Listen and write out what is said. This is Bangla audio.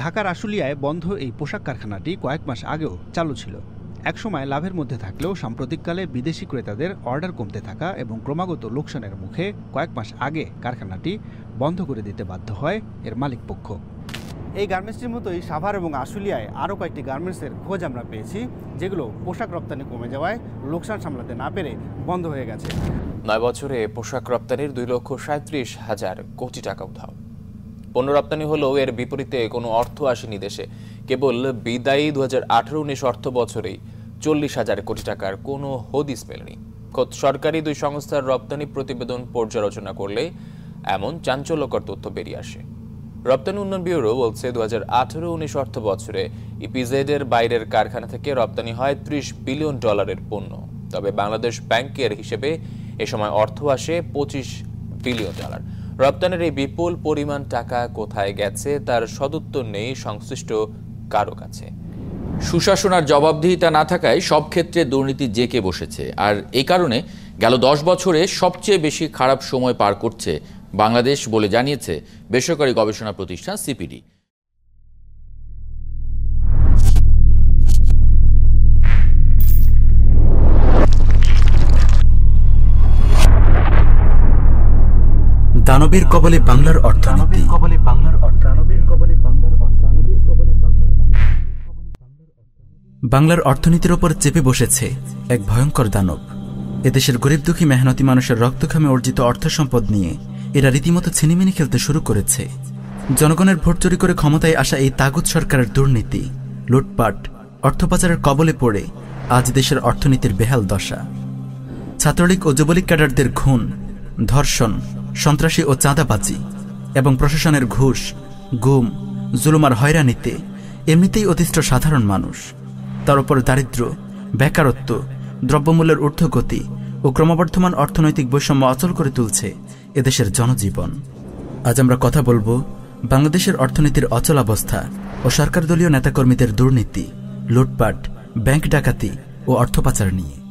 ঢাকার আশুলিয়ায় বন্ধ এই পোশাক কারখানাটি কয়েক মাস আগেও চালু ছিল। একসময় লাভের মধ্যে থাকলেও সাম্প্রতিককালে বিদেশি ক্রেতাদের অর্ডার কমতে থাকা এবং ক্রমাগত লোকসানের মুখে কয়েক মাস আগে কারখানাটি বন্ধ করে দিতে বাধ্য হয় এর মালিকপক্ষ। এই গার্মেন্টসটির মতোই সাভার এবং আশুলিয়ায় আরও কয়েকটি গার্মেন্টসের খোঁজ আমরা পেয়েছি, যেগুলো পোশাক রপ্তানি কমে যাওয়ায় লোকসান সামলাতে না পেরে বন্ধ হয়ে গেছে। নয় বছরে পোশাক রপ্তানির দুই লক্ষ সাঁত্রিশ হাজার কোটি টাকা উধাও। পণ্য রপ্তানি হলেও এর বিপরীতে কোনো অর্থ আসেনি দেশে। কেবল বিদায়ী দু হাজার আঠারো উনিশ অর্থ বছরেই চল্লিশ হাজার কোটি টাকার কোনো হদিস মেলেনি। খোদ সরকারি দুই সংস্থার রপ্তানি প্রতিবেদন পর্যালোচনা করলে এমন চাঞ্চল্যকর তথ্য বেরিয়ে আসে। রপ্তানি উন্নয়ন ব্যুরো বলছে দু হাজার আঠারো উনিশ অর্থ বছরে ইপিজেড এর বাইরের কারখানা থেকে রপ্তানি হয় ত্রিশ বিলিয়ন ডলারের পণ্য। তবে বাংলাদেশ ব্যাংকের হিসেবে এ সময় অর্থ আসে পঁচিশ বিলিয়ন ডলার। রপ্তানির এই বিপুল পরিমাণ টাকা কোথায় গেছে তার সদুত্তর নেই সংশ্লিষ্ট কারও কাছে। সুশাসন আর জবাবদিহিতা না থাকায় সব ক্ষেত্রে দুর্নীতি জেকে বসেছে। আর এই কারণে গেল দশ বছরে সবচেয়ে বেশি খারাপ সময় পার করছে বাংলাদেশ বলে জানিয়েছে বেসরকারি গবেষণা প্রতিষ্ঠান সিপিডি। দানবের কবলে বাংলার অর্থনীতি। বাংলার অর্থনীতির ওপর চেপে বসেছে এক ভয়ঙ্কর দানব। এদেশের গরিব দুঃখী মেহনতি মানুষের রক্তখামে অর্জিত অর্থ সম্পদ নিয়ে এরা রীতিমতো ছিনিমিনি খেলতে শুরু করেছে। জনগণের ভোট চুরি করে ক্ষমতায় আসা এই তাগুত সরকারের দুর্নীতি লুটপাট অর্থ পাচারের কবলে পড়ে আজ দেশের অর্থনীতির বেহাল দশা। ছাত্রলীগ ও যুবলীগ ক্যাডারদের খুন ধর্ষণ সন্ত্রাসী ও চাঁদাবাজি এবং প্রশাসনের ঘুষ, গুম জুলুমার হয়রানিতে এমনিতেই অতিষ্ঠ সাধারণ মানুষ। তার উপর দারিদ্র, বেকারত্ব, দ্রব্যমূল্যের ঊর্ধ্বগতি ও ক্রমবর্ধমান অর্থনৈতিক বৈষম্য অচল করে তুলছে এদেশের জনজীবন। আজ আমরা কথা বলব বাংলাদেশের অর্থনীতির অচলাবস্থা ও সরকার দলীয় নেতাকর্মীদের দুর্নীতি, লুটপাট, ব্যাংক ডাকাতি ও অর্থ পাচার নিয়ে।